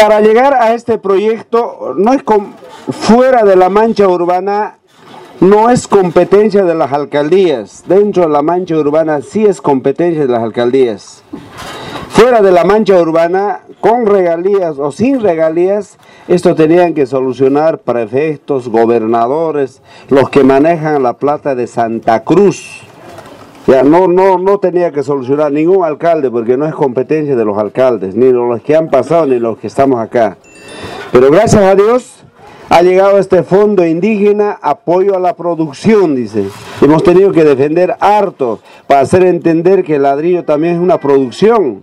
para llegar a este proyecto, no es fuera de la mancha urbana, no es competencia de las alcaldías. Dentro de la mancha urbana sí es competencia de las alcaldías. Fuera de la mancha urbana, con regalías o sin regalías, esto tenían que solucionar prefectos, gobernadores, los que manejan la plata de Santa Cruz. Ya, no, no, no tenía que solucionar ningún alcalde porque no es competencia de los alcaldes, ni los que han pasado ni los que estamos acá. Pero gracias a Dios ha llegado este fondo indígena apoyo a la producción, dice. Hemos tenido que defender harto para hacer entender que el ladrillo también es una producción.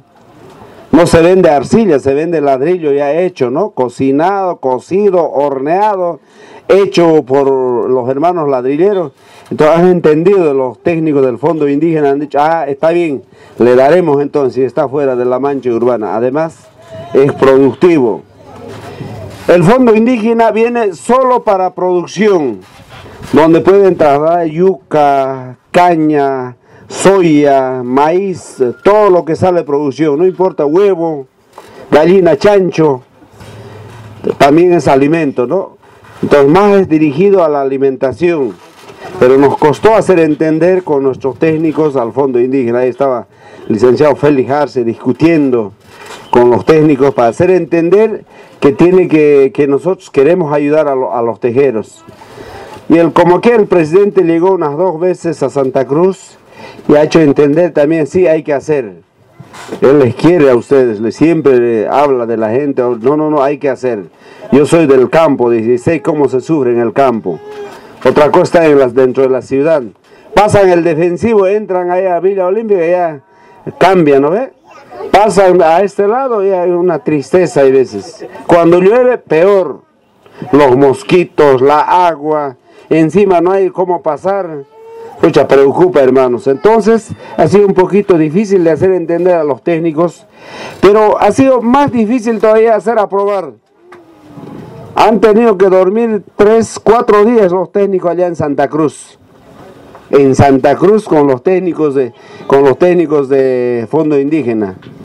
No se vende arcilla, se vende ladrillo ya hecho, ¿no? Cocinado, cocido, horneado, hecho por los hermanos ladrilleros. Entonces han entendido los técnicos del fondo indígena, han dicho, ah, está bien, le daremos entonces, está fuera de la mancha urbana. Además, es productivo. El fondo indígena viene solo para producción, donde pueden trasladar yuca, caña, soya, maíz, todo lo que sale de producción, no importa huevo, gallina, chancho, también es alimento, ¿no? Entonces más es dirigido a la alimentación, pero nos costó hacer entender con nuestros técnicos al fondo indígena, ahí estaba el licenciado Félix Arce discutiendo con los técnicos para hacer entender que tiene que, que nosotros queremos ayudar a, a, los tejeros. Y el, como que el presidente llegó unas dos veces a Santa Cruz y ha hecho entender también, sí, hay que hacer. Él les quiere a ustedes, le siempre habla de la gente, no, no, no, hay que hacer. Yo soy del campo, dice, sé cómo se sufre en el campo. Otra cosa en dentro de la ciudad. Pasan el defensivo, entran ahí a Villa Olímpica y ya cambian, ¿no ve? Pasan a este lado y hay una tristeza hay veces. Cuando llueve, peor. Los mosquitos, la agua, encima no hay cómo pasar. Mucha preocupa, hermanos. Entonces, ha sido un poquito difícil de hacer entender a los técnicos, pero ha sido más difícil todavía hacer aprobar. Han tenido que dormir tres, cuatro días los técnicos allá en Santa Cruz. En Santa Cruz con los técnicos de, con los técnicos de Fondo Indígena.